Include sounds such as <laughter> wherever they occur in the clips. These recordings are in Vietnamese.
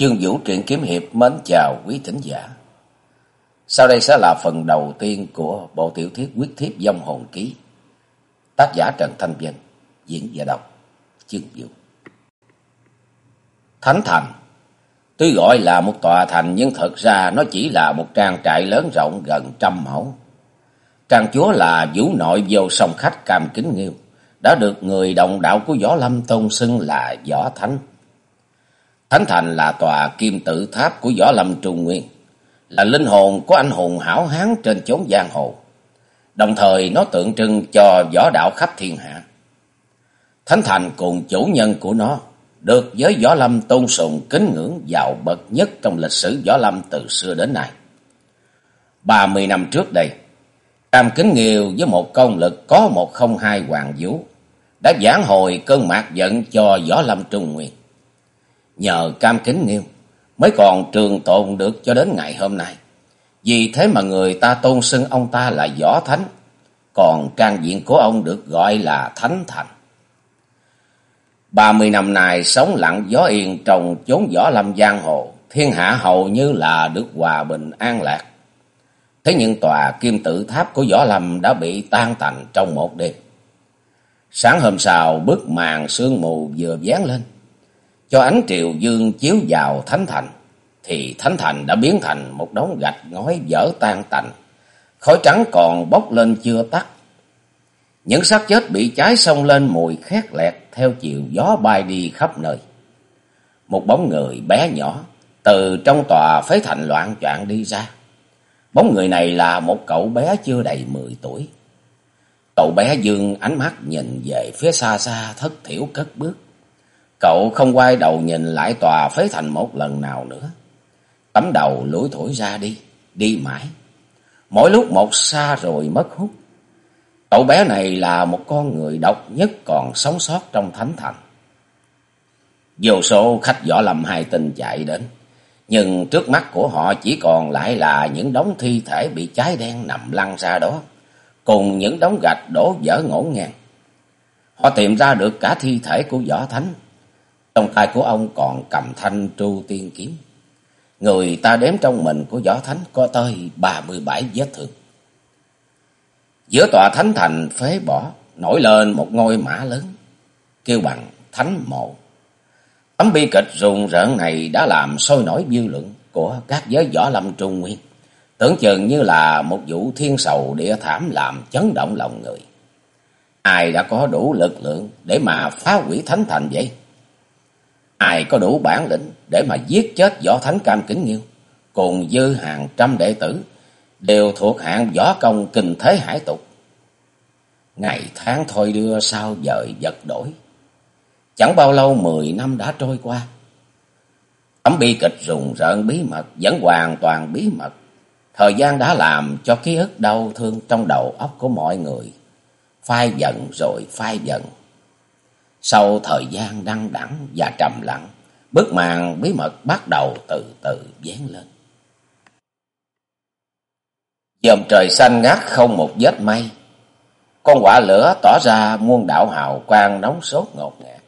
Chương Vũ truyện kiếm hiệp mến chào quý thính giả. Sau đây sẽ là phần đầu tiên của bộ tiểu thuyết quyết thiếp dông hồn ký. Tác giả Trần Thanh Vân, diễn và đọc Chương Vũ. Thánh Thành Tuy gọi là một tòa thành nhưng thật ra nó chỉ là một trang trại lớn rộng gần trăm mẫu. Trang chúa là vũ nội vô sông khách cam kính nghiêu, đã được người đồng đạo của Võ Lâm tôn xưng là Võ Thánh. Thánh Thành là tòa kim tự tháp của Võ Lâm Trung Nguyên, là linh hồn của anh hùng hảo hán trên chốn giang hồ. Đồng thời nó tượng trưng cho võ đạo khắp thiên hạ. Thánh Thành cùng chủ nhân của nó được giới võ lâm tôn sùng kính ngưỡng giàu bậc nhất trong lịch sử võ lâm từ xưa đến nay. ba mươi năm trước đây, Cam Kính Nghiêu với một công lực có một không hai hoàng vũ đã giảng hồi cơn mạc giận cho võ lâm Trung Nguyên. Nhờ Cam Kính Nghiêu mới còn trường tồn được cho đến ngày hôm nay. Vì thế mà người ta tôn xưng ông ta là võ thánh, còn trang diện của ông được gọi là thánh thành. Ba mươi năm nay sống lặng gió yên trong chốn võ lâm giang hồ, thiên hạ hầu như là được hòa bình an lạc. Thế nhưng tòa kim tự tháp của võ lâm đã bị tan tành trong một đêm. Sáng hôm sau bức màn sương mù vừa dán lên, cho ánh triều dương chiếu vào thánh thành, thì thánh thành đã biến thành một đống gạch ngói vỡ tan tành, khói trắng còn bốc lên chưa tắt. Những xác chết bị cháy xông lên mùi khét lẹt theo chiều gió bay đi khắp nơi. Một bóng người bé nhỏ từ trong tòa phế thành loạn choạng đi ra. Bóng người này là một cậu bé chưa đầy mười tuổi. Cậu bé dương ánh mắt nhìn về phía xa xa thất thiểu cất bước. Cậu không quay đầu nhìn lại tòa phế thành một lần nào nữa. Tấm đầu lủi thổi ra đi, đi mãi. Mỗi lúc một xa rồi mất hút. Cậu bé này là một con người độc nhất còn sống sót trong thánh thành. Vô số khách võ lầm hai tình chạy đến. Nhưng trước mắt của họ chỉ còn lại là những đống thi thể bị cháy đen nằm lăn ra đó. Cùng những đống gạch đổ vỡ ngổn ngang. Họ tìm ra được cả thi thể của võ thánh. Trong tay của ông còn cầm thanh tru tiên kiếm. Người ta đếm trong mình của võ thánh có tới ba mươi bảy vết thương. Giữa tòa thánh thành phế bỏ, nổi lên một ngôi mã lớn, kêu bằng thánh mộ. Tấm bi kịch rùng rợn này đã làm sôi nổi dư luận của các giới võ lâm trung nguyên. Tưởng chừng như là một vụ thiên sầu địa thảm làm chấn động lòng người. Ai đã có đủ lực lượng để mà phá hủy thánh thành vậy? Ai có đủ bản lĩnh để mà giết chết võ thánh cam kính nghiêu, cùng dư hàng trăm đệ tử, đều thuộc hạng võ công kinh thế hải tục. Ngày tháng thôi đưa sao dời vật đổi. Chẳng bao lâu mười năm đã trôi qua. Tấm bi kịch rùng rợn bí mật, vẫn hoàn toàn bí mật. Thời gian đã làm cho ký ức đau thương trong đầu óc của mọi người. Phai dần rồi phai dần. Sau thời gian đăng đẳng và trầm lặng, bức màn bí mật bắt đầu từ từ dán lên. Dòng trời xanh ngắt không một vết mây. Con quả lửa tỏ ra muôn đạo hào quang nóng sốt ngột ngạt.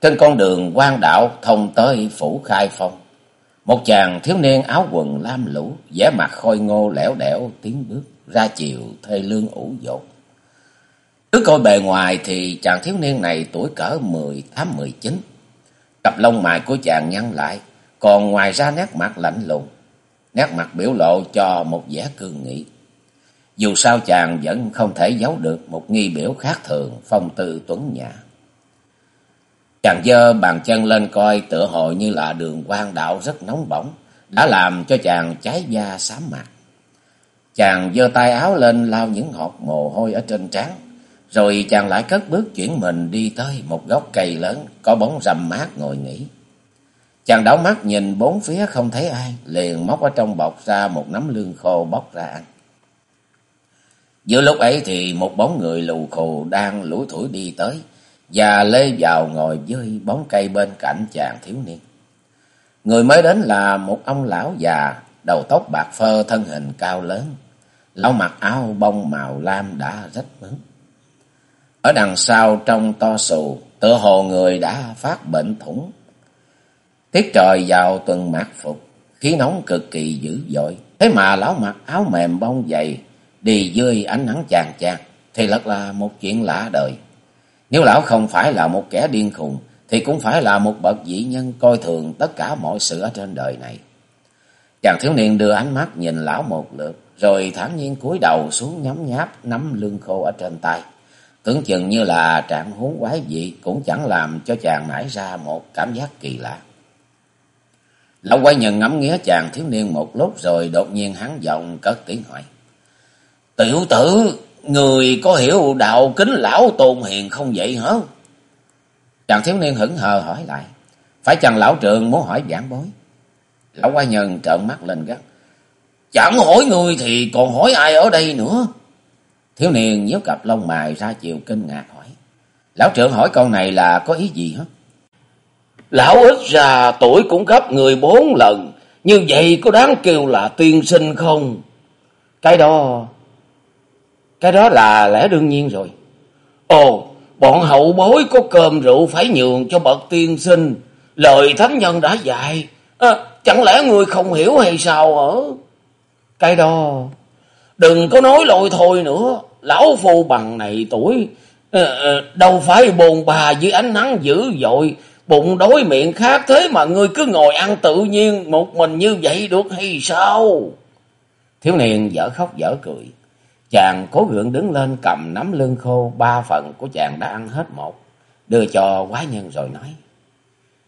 Trên con đường quan đạo thông tới phủ khai phong. Một chàng thiếu niên áo quần lam lũ, vẻ mặt khôi ngô lẻo đẻo tiến bước ra chiều thê lương ủ dột. Cứ coi bề ngoài thì chàng thiếu niên này tuổi cỡ mười tám mười chín Cặp lông mày của chàng nhăn lại, còn ngoài ra nét mặt lạnh lùng. Nét mặt biểu lộ cho một vẻ cương nghị. Dù sao chàng vẫn không thể giấu được một nghi biểu khác thường, phong tư tuấn nhã. Chàng dơ bàn chân lên coi tựa hồ như là đường quan đạo rất nóng bỏng, đã làm cho chàng cháy da xám mặt. Chàng dơ tay áo lên lau những hột mồ hôi ở trên trán, rồi chàng lại cất bước chuyển mình đi tới một gốc cây lớn, có bóng rầm mát ngồi nghỉ. Chàng đảo mắt nhìn bốn phía không thấy ai, liền móc ở trong bọc ra một nắm lương khô bóc ra ăn. Giữa lúc ấy thì một bóng người lù khù đang lủi thủi đi tới, và lê vào ngồi dưới bóng cây bên cạnh chàng thiếu niên. Người mới đến là một ông lão già, đầu tóc bạc phơ, thân hình cao lớn. Lão mặc áo bông màu lam đã rất mướn. Ở đằng sau trong to sù tựa hồ người đã phát bệnh thủng. Tiết trời vào tuần mát phục, khí nóng cực kỳ dữ dội. Thế mà lão mặc áo mềm bông dày, đi dưới ánh nắng chàng chàng thì thật là một chuyện lạ đời. Nếu lão không phải là một kẻ điên khùng, thì cũng phải là một bậc dĩ nhân coi thường tất cả mọi sự ở trên đời này. Chàng thiếu niên đưa ánh mắt nhìn lão một lượt, rồi thản nhiên cúi đầu xuống nhấm nháp nắm lương khô ở trên tay. Tưởng chừng như là trạng huống quái dị cũng chẳng làm cho chàng nảy ra một cảm giác kỳ lạ. Lão quái nhân ngắm nghía chàng thiếu niên một lúc rồi đột nhiên hắn giọng cất tiếng hỏi. Tiểu tử, người có hiểu đạo kính lão tôn hiền không vậy hả? Chàng thiếu niên hững hờ hỏi lại. Phải chàng lão trường muốn hỏi giảng bối? Lão quái nhân trợn mắt lên gắt. Chẳng hỏi người thì còn hỏi ai ở đây nữa? Thiếu niên nhíu cặp lông mày ra chiều kinh ngạc hỏi. Lão trưởng hỏi câu này là có ý gì hả? Lão ít ra tuổi cũng gấp người bốn lần. Như vậy có đáng kêu là tiên sinh không? Cái đó... Cái đó là lẽ đương nhiên rồi. Ồ, bọn hậu bối có cơm rượu phải nhường cho bậc tiên sinh. Lời thánh nhân đã dạy. À, chẳng lẽ người không hiểu hay sao hả? Cái đó... Đừng có nói lôi thôi nữa. Lão phu bằng này tuổi... Ờ, ờ, đâu phải bồn bà dưới ánh nắng dữ dội bụng đói miệng khác thế mà ngươi cứ ngồi ăn tự nhiên một mình như vậy được hay sao? Thiếu niên dở khóc dở cười. Chàng cố gượng đứng lên cầm nắm lưng khô ba phần của chàng đã ăn hết một. Đưa cho quái nhân rồi nói.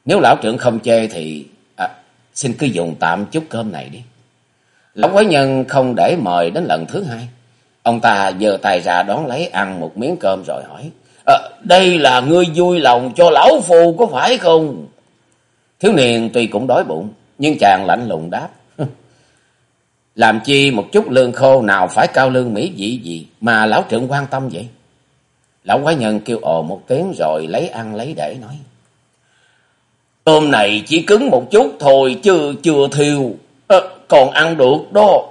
Nếu lão trưởng không chê thì à, xin cứ dùng tạm chút cơm này đi. Lão quái nhân không để mời đến lần thứ hai. Ông ta giơ tay ra đón lấy ăn một miếng cơm rồi hỏi. À, đây là ngươi vui lòng cho lão phù có phải không? Thiếu niên tuy cũng đói bụng, nhưng chàng lạnh lùng đáp. Làm chi một chút lương khô nào phải cao lương mỹ dị gì mà lão trưởng quan tâm vậy? Lão quái nhân kêu ồ một tiếng rồi lấy ăn lấy để nói. Tôm này chỉ cứng một chút thôi chứ chưa thiêu, à, còn ăn được đó.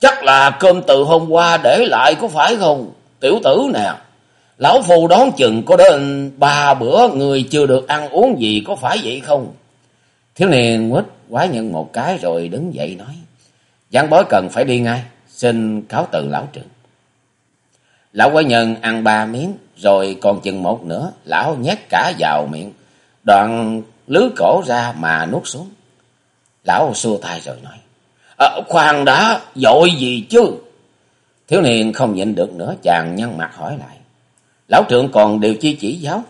Chắc là cơm từ hôm qua để lại có phải không? Tiểu tử nè. Lão phù đón chừng có đến ba bữa người chưa được ăn uống gì có phải vậy không? Thiếu niên quýt quá nhận một cái rồi đứng dậy nói. Giang bói cần phải đi ngay, xin cáo từ lão trưởng. Lão quái nhân ăn ba miếng, rồi còn chừng một nữa, lão nhét cả vào miệng, đoạn lứ cổ ra mà nuốt xuống. Lão xua tay rồi nói, à, khoan đã, dội gì chứ? Thiếu niên không nhịn được nữa, chàng nhăn mặt hỏi lại. Lão trưởng còn điều chi chỉ giáo.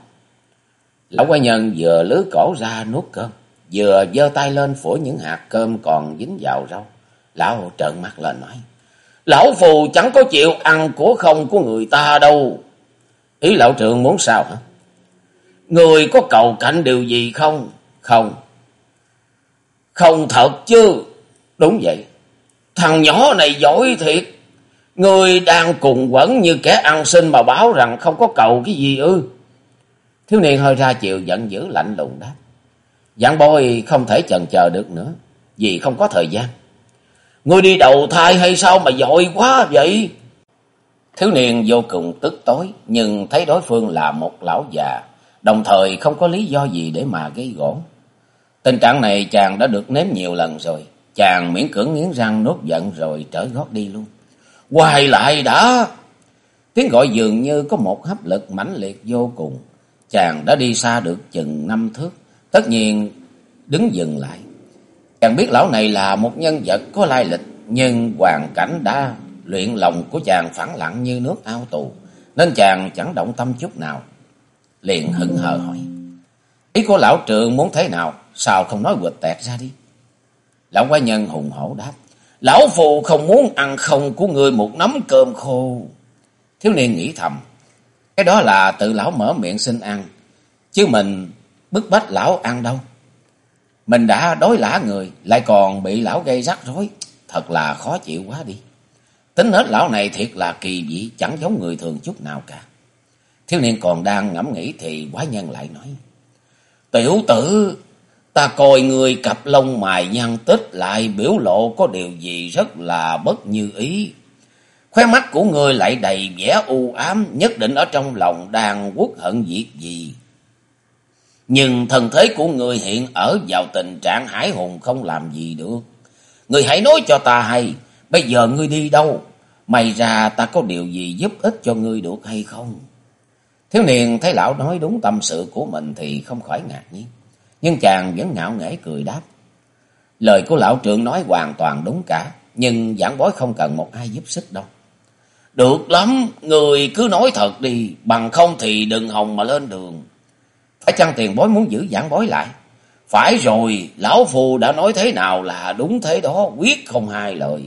Lão quái nhân vừa lứa cổ ra nuốt cơm, vừa giơ tay lên phủi những hạt cơm còn dính vào rau. Lão trợn mắt lên nói, Lão phù chẳng có chịu ăn của không của người ta đâu. Ý lão trưởng muốn sao hả? Người có cầu cạnh điều gì không? Không. Không thật chứ. Đúng vậy. Thằng nhỏ này giỏi thiệt. Người đang cùng quẩn như kẻ ăn xin mà báo rằng không có cầu cái gì ư. Thiếu niên hơi ra chiều giận dữ lạnh lùng đáp. Giảng bôi không thể chần chờ được nữa. Vì không có thời gian. Ngươi đi đầu thai hay sao mà dội quá vậy? Thiếu niên vô cùng tức tối. Nhưng thấy đối phương là một lão già. Đồng thời không có lý do gì để mà gây gỗ. Tình trạng này chàng đã được nếm nhiều lần rồi. Chàng miễn cưỡng nghiến răng nốt giận rồi trở gót đi luôn. quay lại đã! Tiếng gọi dường như có một hấp lực mãnh liệt vô cùng. Chàng đã đi xa được chừng năm thước. Tất nhiên đứng dừng lại. Chàng biết lão này là một nhân vật có lai lịch. Nhưng hoàn cảnh đã luyện lòng của chàng phẳng lặng như nước ao tù. Nên chàng chẳng động tâm chút nào. Liền hững hờ hỏi. Ý của lão trường muốn thế nào? Sao không nói quệt tẹt ra đi? Lão quái nhân hùng hổ đáp. Lão phù không muốn ăn không của người một nắm cơm khô. Thiếu niên nghĩ thầm. Cái đó là tự lão mở miệng xin ăn. Chứ mình bức bách lão ăn đâu. Mình đã đối lã người. Lại còn bị lão gây rắc rối. Thật là khó chịu quá đi. Tính hết lão này thiệt là kỳ dị. Chẳng giống người thường chút nào cả. Thiếu niên còn đang ngẫm nghĩ thì quái nhân lại nói. Tiểu tử Ta coi người cặp lông mài nhăn tích lại biểu lộ có điều gì rất là bất như ý. Khóe mắt của người lại đầy vẻ u ám, nhất định ở trong lòng đang quốc hận việc gì. Nhưng thần thế của người hiện ở vào tình trạng hải hùng không làm gì được. Người hãy nói cho ta hay, bây giờ ngươi đi đâu? May ra ta có điều gì giúp ích cho ngươi được hay không? Thiếu niên thấy lão nói đúng tâm sự của mình thì không khỏi ngạc nhiên. Nhưng chàng vẫn ngạo nghễ cười đáp. Lời của lão trưởng nói hoàn toàn đúng cả. Nhưng giảng bói không cần một ai giúp sức đâu. Được lắm, người cứ nói thật đi. Bằng không thì đừng hòng mà lên đường. Phải chăng tiền bối muốn giữ giảng bói lại? Phải rồi, lão phù đã nói thế nào là đúng thế đó, quyết không hai lời.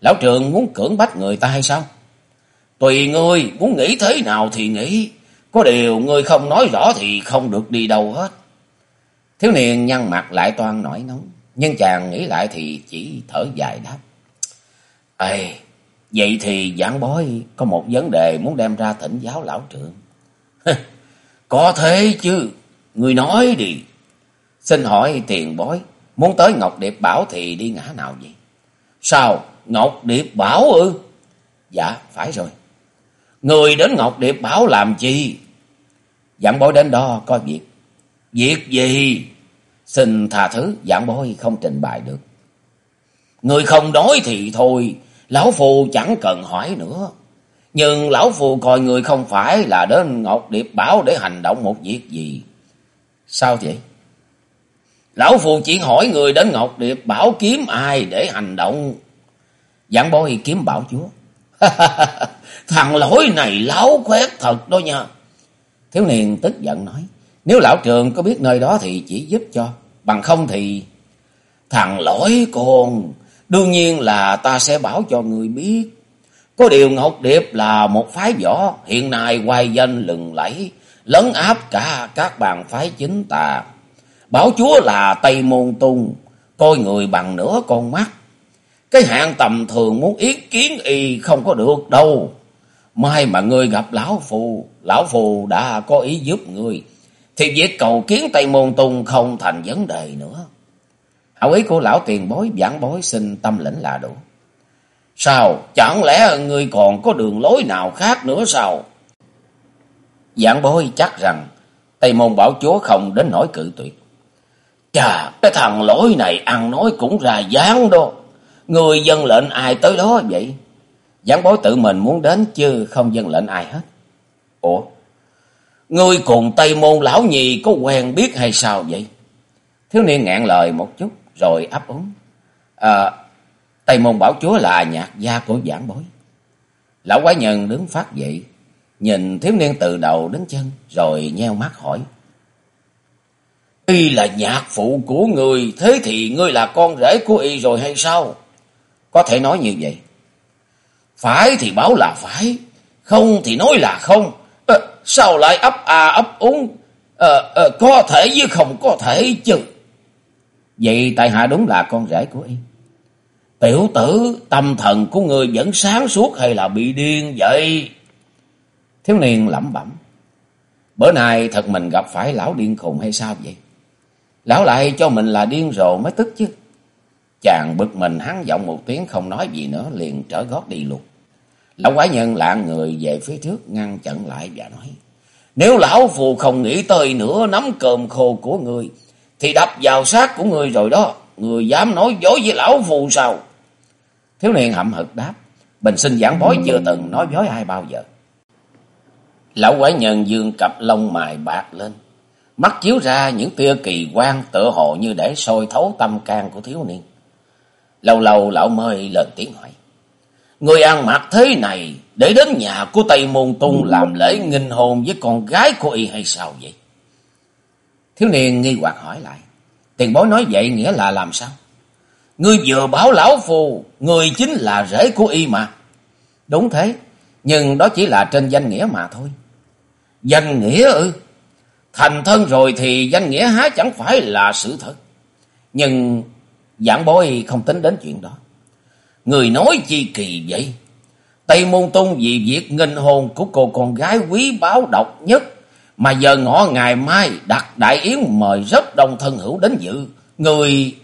Lão trường muốn cưỡng bách người ta hay sao? Tùy ngươi, muốn nghĩ thế nào thì nghĩ. Có điều ngươi không nói rõ thì không được đi đâu hết. Thiếu niên nhăn mặt lại toan nổi nóng. Nhưng chàng nghĩ lại thì chỉ thở dài đáp. Ê, vậy thì giảng bói có một vấn đề muốn đem ra thỉnh giáo lão trưởng. có thế chứ, người nói đi. Xin hỏi tiền bói, muốn tới Ngọc Điệp Bảo thì đi ngã nào vậy? Sao, Ngọc Điệp Bảo ư? Dạ, phải rồi. Người đến Ngọc Điệp Bảo làm chi? Giảng bói đến đó có việc. Việc gì? Xin tha thứ, giảng bối không trình bày được. Người không nói thì thôi, lão phù chẳng cần hỏi nữa. Nhưng lão phù coi người không phải là đến Ngọc Điệp Bảo để hành động một việc gì. Sao vậy? Lão phù chỉ hỏi người đến Ngọc Điệp Bảo kiếm ai để hành động. Giảng bối kiếm bảo chúa. <laughs> Thằng lỗi này láo khoét thật đó nha. Thiếu niên tức giận nói. Nếu lão trường có biết nơi đó thì chỉ giúp cho. Bằng không thì... Thằng lỗi con... Đương nhiên là ta sẽ bảo cho người biết. Có điều Ngọc Điệp là một phái võ. Hiện nay quay danh lừng lẫy. Lấn áp cả các bàn phái chính tà. Bảo chúa là Tây Môn Tung. Coi người bằng nửa con mắt. Cái hạng tầm thường muốn ý kiến y không có được đâu. Mai mà ngươi gặp lão phù, lão phù đã có ý giúp ngươi, thì việc cầu kiến Tây Môn tùng không thành vấn đề nữa. Hảo ý của lão tiền bối giảng bối xin tâm lĩnh là đủ. Sao? Chẳng lẽ ngươi còn có đường lối nào khác nữa sao? Giảng bối chắc rằng Tây Môn Bảo Chúa không đến nỗi cự tuyệt. Chà, cái thằng lỗi này ăn nói cũng ra dáng đó. Người dân lệnh ai tới đó vậy? Giảng bối tự mình muốn đến chứ không dân lệnh ai hết. Ủa? Ngươi cùng Tây Môn Lão Nhi có quen biết hay sao vậy? Thiếu niên ngạn lời một chút rồi ấp úng. À, Tây Môn Bảo Chúa là nhạc gia của giảng bối. Lão quái nhân đứng phát dậy, nhìn thiếu niên từ đầu đến chân rồi nheo mắt hỏi. Y là nhạc phụ của người, thế thì ngươi là con rể của y rồi hay sao? Có thể nói như vậy. Phải thì bảo là phải, không thì nói là không. Sao lại ấp à ấp úng, à, à, có thể với không có thể chứ. Vậy tại hạ đúng là con rể của y. Tiểu tử, tâm thần của người vẫn sáng suốt hay là bị điên vậy? Thiếu niên lẩm bẩm. Bữa nay thật mình gặp phải lão điên khùng hay sao vậy? Lão lại cho mình là điên rồ mới tức chứ. Chàng bực mình hắn giọng một tiếng không nói gì nữa liền trở gót đi luôn. Lão quái nhân lạng người về phía trước, ngăn chặn lại và nói. Nếu lão phù không nghĩ tới nữa nắm cơm khô của người, thì đập vào xác của người rồi đó. Người dám nói dối với lão phù sao? Thiếu niên hậm hực đáp. Bình sinh giảng bói chưa từng nói dối ai bao giờ. Lão quái nhân dương cặp lông mài bạc lên. Mắt chiếu ra những tia kỳ quan tựa hồ như để sôi thấu tâm can của thiếu niên. Lâu lâu lão mời lên tiếng hỏi. Người ăn mặc thế này để đến nhà của Tây Môn Tung làm lễ nghinh hồn với con gái của y hay sao vậy? Thiếu niên nghi hoặc hỏi lại. Tiền bối nói vậy nghĩa là làm sao? Ngươi vừa bảo lão phù, người chính là rể của y mà. Đúng thế, nhưng đó chỉ là trên danh nghĩa mà thôi. Danh nghĩa ư? Thành thân rồi thì danh nghĩa há chẳng phải là sự thật. Nhưng giảng bối không tính đến chuyện đó. Người nói chi kỳ vậy? Tây Môn Tung vì việc nghinh hồn của cô con gái quý báo độc nhất mà giờ ngõ ngày mai đặt đại yến mời rất đông thân hữu đến dự. Người...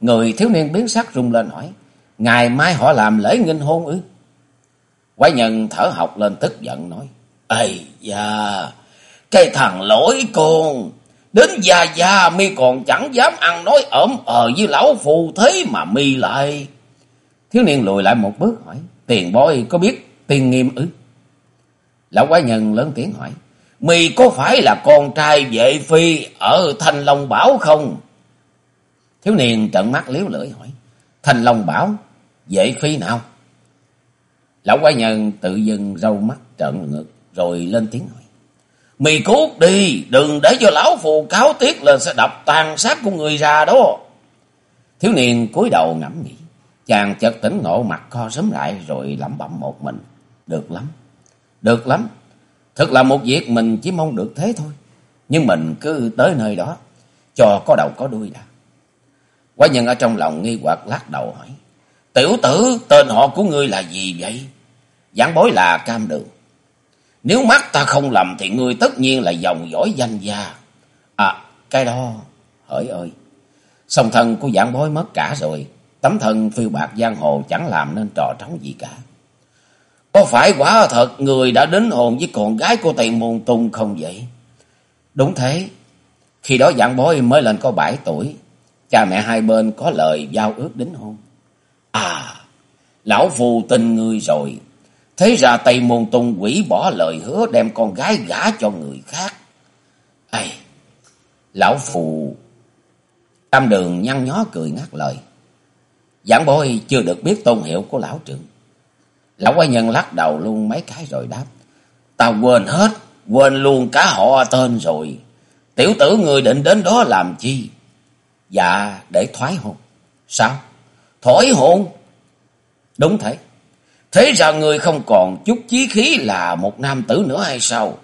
Người thiếu niên biến sắc rung lên hỏi. Ngày mai họ làm lễ nghinh hôn ư? Quái nhân thở học lên tức giận nói. Ây da, cái thằng lỗi con, Đến già già mi còn chẳng dám ăn nói ẩm ờ với lão phù thế mà mi lại. Thiếu niên lùi lại một bước hỏi. Tiền bối có biết tiền nghiêm ư? Lão quái nhân lớn tiếng hỏi. mì có phải là con trai vệ phi ở thành Long Bảo không? Thiếu niên trận mắt liếu lưỡi hỏi. thành Long Bảo, vệ phi nào? Lão quái nhân tự dưng râu mắt trợn ngực rồi lên tiếng hỏi. Mì cút đi, đừng để cho lão phù cáo tiếc lên sẽ đập tàn sát của người già đó. Thiếu niên cúi đầu ngẫm nghĩ. Chàng chợt tỉnh ngộ mặt co sớm lại rồi lẩm bẩm một mình. Được lắm, được lắm. Thật là một việc mình chỉ mong được thế thôi. Nhưng mình cứ tới nơi đó, cho có đầu có đuôi đã. Quá nhân ở trong lòng nghi hoặc lắc đầu hỏi. Tiểu tử, tên họ của ngươi là gì vậy? Giảng bối là cam đường. Nếu mắt ta không lầm thì ngươi tất nhiên là dòng dõi danh gia. À, cái đó, hỡi ơi. Song thân của giảng bối mất cả rồi. Tấm thân phiêu bạc giang hồ chẳng làm nên trò trống gì cả. Có phải quả thật người đã đến hồn với con gái của Tây Môn Tung không vậy? Đúng thế. Khi đó dạng bối mới lên có bảy tuổi. Cha mẹ hai bên có lời giao ước đính hôn. À, lão phù tin người rồi. Thế ra Tây Môn Tung quỷ bỏ lời hứa đem con gái gả cho người khác. Ây, lão phù... Tam đường nhăn nhó cười ngắt lời. Giảng bối chưa được biết tôn hiệu của lão trưởng. Lão quái nhân lắc đầu luôn mấy cái rồi đáp. Tao quên hết, quên luôn cả họ tên rồi. Tiểu tử người định đến đó làm chi? Dạ, để thoái hồn. Sao? Thổi hồn? Đúng thế. Thế ra người không còn chút chí khí là một nam tử nữa hay sao?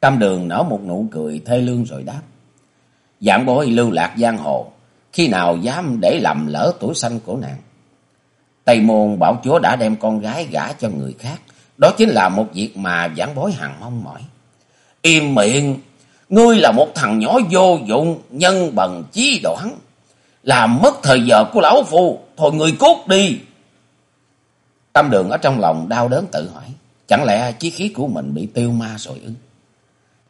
Tam đường nở một nụ cười thê lương rồi đáp. Dạng bối lưu lạc giang hồ, khi nào dám để lầm lỡ tuổi xanh của nàng. Tây môn bảo chúa đã đem con gái gả cho người khác, đó chính là một việc mà giảng bối hằng mong mỏi. Im miệng, ngươi là một thằng nhỏ vô dụng, nhân bần chí đoán. Làm mất thời giờ của lão phu, thôi người cút đi. Tâm đường ở trong lòng đau đớn tự hỏi, chẳng lẽ chí khí của mình bị tiêu ma rồi ư?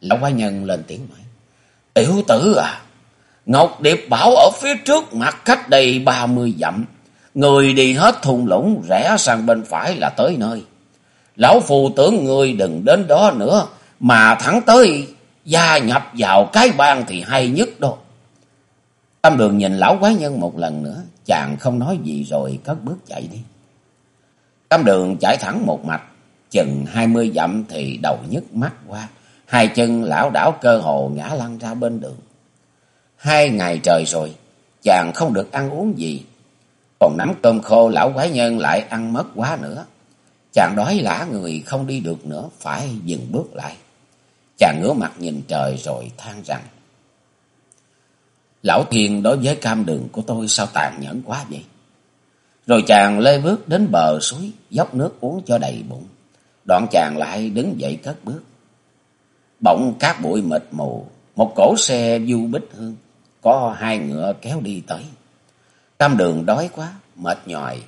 Lão quái nhân lên tiếng nói, tiểu tử à, Ngọc Điệp Bảo ở phía trước mặt cách đây ba mươi dặm, người đi hết thung lũng rẽ sang bên phải là tới nơi. Lão phù tưởng người đừng đến đó nữa, mà thẳng tới gia nhập vào cái bang thì hay nhất đâu. Tâm đường nhìn lão quái nhân một lần nữa, chàng không nói gì rồi cất bước chạy đi. Tâm đường chạy thẳng một mạch, chừng hai mươi dặm thì đầu nhức mắt qua, hai chân lão đảo cơ hồ ngã lăn ra bên đường. Hai ngày trời rồi, chàng không được ăn uống gì, còn nắm cơm khô lão quái nhân lại ăn mất quá nữa. Chàng đói lã người không đi được nữa, phải dừng bước lại. Chàng ngửa mặt nhìn trời rồi than rằng, Lão thiên đối với cam đường của tôi sao tàn nhẫn quá vậy? Rồi chàng lê bước đến bờ suối, dốc nước uống cho đầy bụng. Đoạn chàng lại đứng dậy cất bước. Bỗng cát bụi mịt mù, một cổ xe du bích hương, có hai ngựa kéo đi tới. Tam đường đói quá, mệt nhòi,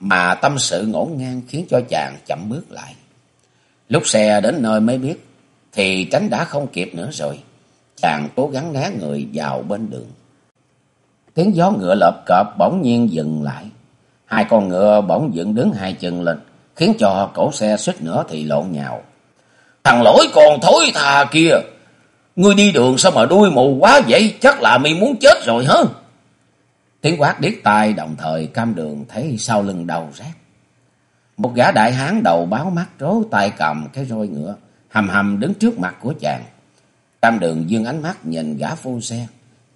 mà tâm sự ngổn ngang khiến cho chàng chậm bước lại. Lúc xe đến nơi mới biết, thì tránh đã không kịp nữa rồi. Chàng cố gắng né người vào bên đường. Tiếng gió ngựa lợp cọp bỗng nhiên dừng lại. Hai con ngựa bỗng dựng đứng hai chân lên, khiến cho cổ xe suýt nữa thì lộn nhào. Thằng lỗi còn thối thà kia, ngươi đi đường sao mà đuôi mù quá vậy, chắc là mi muốn chết rồi hả? Tiếng quát điếc tai đồng thời cam đường thấy sau lưng đầu rác. Một gã đại hán đầu báo mắt rố tay cầm cái roi ngựa, hầm hầm đứng trước mặt của chàng. Cam đường dương ánh mắt nhìn gã phu xe.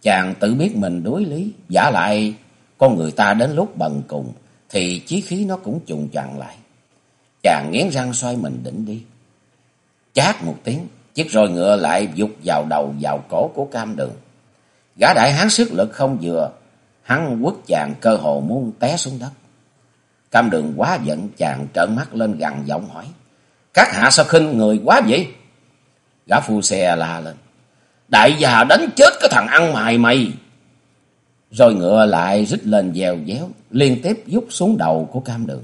Chàng tự biết mình đối lý, giả lại con người ta đến lúc bần cùng thì chí khí nó cũng trùng chặn lại. Chàng nghiến răng xoay mình định đi. Chát một tiếng, chiếc roi ngựa lại dục vào đầu vào cổ của cam đường. Gã đại hán sức lực không vừa, Hắn quất chàng cơ hồ muốn té xuống đất. Cam đường quá giận chàng trợn mắt lên gằn giọng hỏi. Các hạ sao khinh người quá vậy? Gã phu xe la lên. Đại già đánh chết cái thằng ăn mày mày. Rồi ngựa lại rít lên dèo déo, liên tiếp rút xuống đầu của cam đường.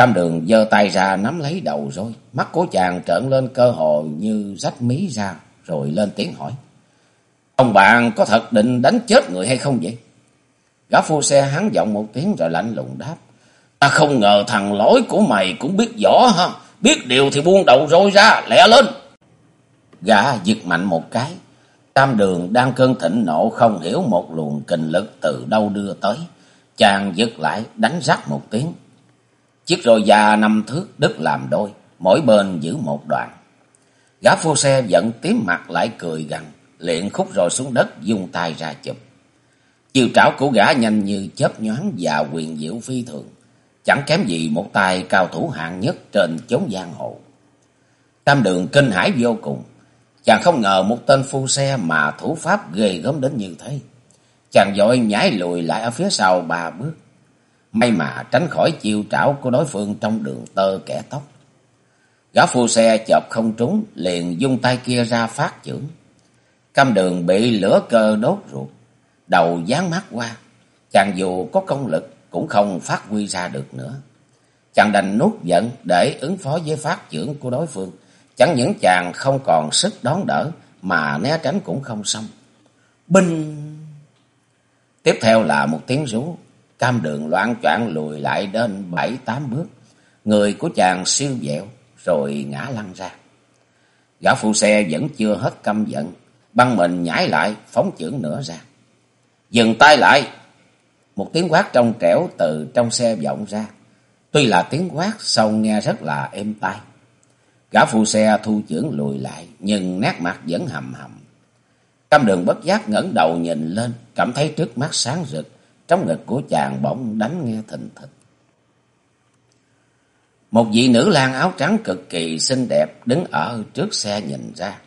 Tam đường giơ tay ra nắm lấy đầu rồi, mắt của chàng trợn lên cơ hồ như rách mí ra, rồi lên tiếng hỏi. Ông bạn có thật định đánh chết người hay không vậy? Gã phu xe hắn giọng một tiếng rồi lạnh lùng đáp. Ta không ngờ thằng lỗi của mày cũng biết rõ ha. Biết điều thì buông đầu rồi ra, lẹ lên. Gã giật mạnh một cái. Tam đường đang cơn thịnh nộ không hiểu một luồng kình lực từ đâu đưa tới. Chàng giật lại đánh rắc một tiếng. Chiếc roi già năm thước đứt làm đôi, mỗi bên giữ một đoạn. Gã phu xe giận tím mặt lại cười gằn, liền khúc rồi xuống đất dùng tay ra chụp. Chiều trảo của gã nhanh như chớp nhoáng và quyền diệu phi thường, chẳng kém gì một tay cao thủ hạng nhất trên chốn giang hồ. Tam đường kinh hãi vô cùng, chàng không ngờ một tên phu xe mà thủ pháp ghê gớm đến như thế. Chàng dội nhảy lùi lại ở phía sau ba bước, may mà tránh khỏi chiêu trảo của đối phương trong đường tơ kẻ tóc. Gã phu xe chợp không trúng, liền dung tay kia ra phát chưởng. Cam đường bị lửa cơ đốt ruột, đầu dán mắt qua. Chàng dù có công lực cũng không phát huy ra được nữa. Chàng đành nuốt giận để ứng phó với phát chưởng của đối phương. Chẳng những chàng không còn sức đón đỡ mà né tránh cũng không xong. Binh! Tiếp theo là một tiếng rú. Cam đường loạn choạng lùi lại đến bảy tám bước. Người của chàng siêu dẹo rồi ngã lăn ra. Gã phụ xe vẫn chưa hết căm giận, băng mình nhảy lại, phóng chưởng nữa ra. Dừng tay lại! Một tiếng quát trong trẻo từ trong xe vọng ra. Tuy là tiếng quát, song nghe rất là êm tai. Gã phụ xe thu chưởng lùi lại, nhưng nét mặt vẫn hầm hầm. Cam đường bất giác ngẩng đầu nhìn lên, cảm thấy trước mắt sáng rực, trong ngực của chàng bỗng đánh nghe thình thịch. Một vị nữ lang áo trắng cực kỳ xinh đẹp đứng ở trước xe nhìn ra.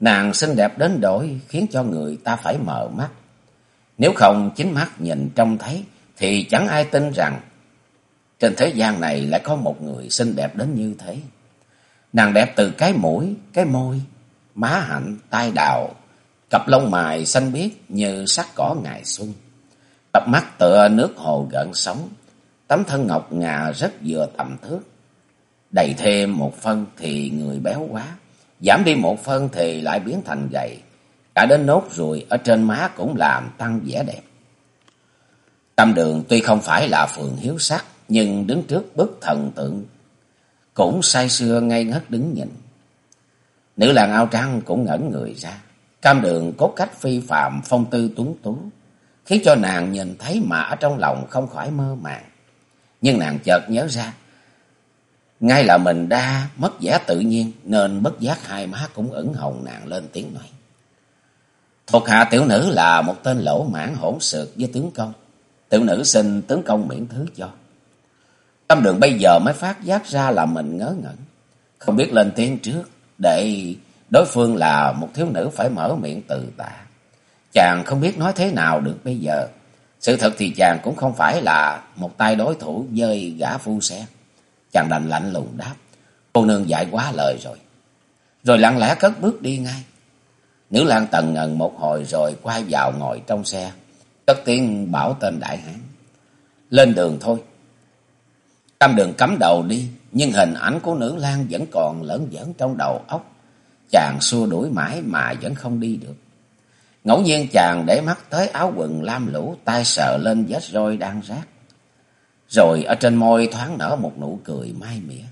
Nàng xinh đẹp đến đổi khiến cho người ta phải mở mắt. Nếu không chính mắt nhìn trông thấy thì chẳng ai tin rằng trên thế gian này lại có một người xinh đẹp đến như thế. Nàng đẹp từ cái mũi, cái môi, má hạnh, tai đào, cặp lông mày xanh biếc như sắc cỏ ngày xuân. Cặp mắt tựa nước hồ gợn sóng, tấm thân ngọc ngà rất vừa tầm thước. Đầy thêm một phân thì người béo quá, giảm đi một phân thì lại biến thành gầy. Cả đến nốt ruồi ở trên má cũng làm tăng vẻ đẹp. Tâm đường tuy không phải là phường hiếu sắc, nhưng đứng trước bức thần tượng cũng say sưa ngay ngất đứng nhìn. Nữ làng ao trăng cũng ngẩn người ra. Cam đường cốt cách phi phạm phong tư tuấn tú, khiến cho nàng nhìn thấy mà ở trong lòng không khỏi mơ màng. Nhưng nàng chợt nhớ ra, ngay là mình đa mất vẻ tự nhiên nên bất giác hai má cũng ửng hồng nàng lên tiếng nói. Thuộc hạ tiểu nữ là một tên lỗ mãn hỗn xược với tướng công. Tiểu nữ xin tướng công miễn thứ cho. Tâm đường bây giờ mới phát giác ra là mình ngớ ngẩn. Không biết lên tiếng trước để đối phương là một thiếu nữ phải mở miệng từ tạ. Chàng không biết nói thế nào được bây giờ. Sự thật thì chàng cũng không phải là một tay đối thủ với gã phu xe. Chàng đành lạnh lùng đáp. Cô nương dạy quá lời rồi. Rồi lặng lẽ cất bước đi ngay. Nữ lang tần ngần một hồi rồi quay vào ngồi trong xe. Cất tiếng bảo tên đại hán. Lên đường thôi. Tam đường cắm đầu đi. Nhưng hình ảnh của nữ lang vẫn còn lẫn dẫn trong đầu óc. Chàng xua đuổi mãi mà vẫn không đi được. Ngẫu nhiên chàng để mắt tới áo quần lam lũ, tay sờ lên vết roi đang rác. Rồi ở trên môi thoáng nở một nụ cười mai mỉa.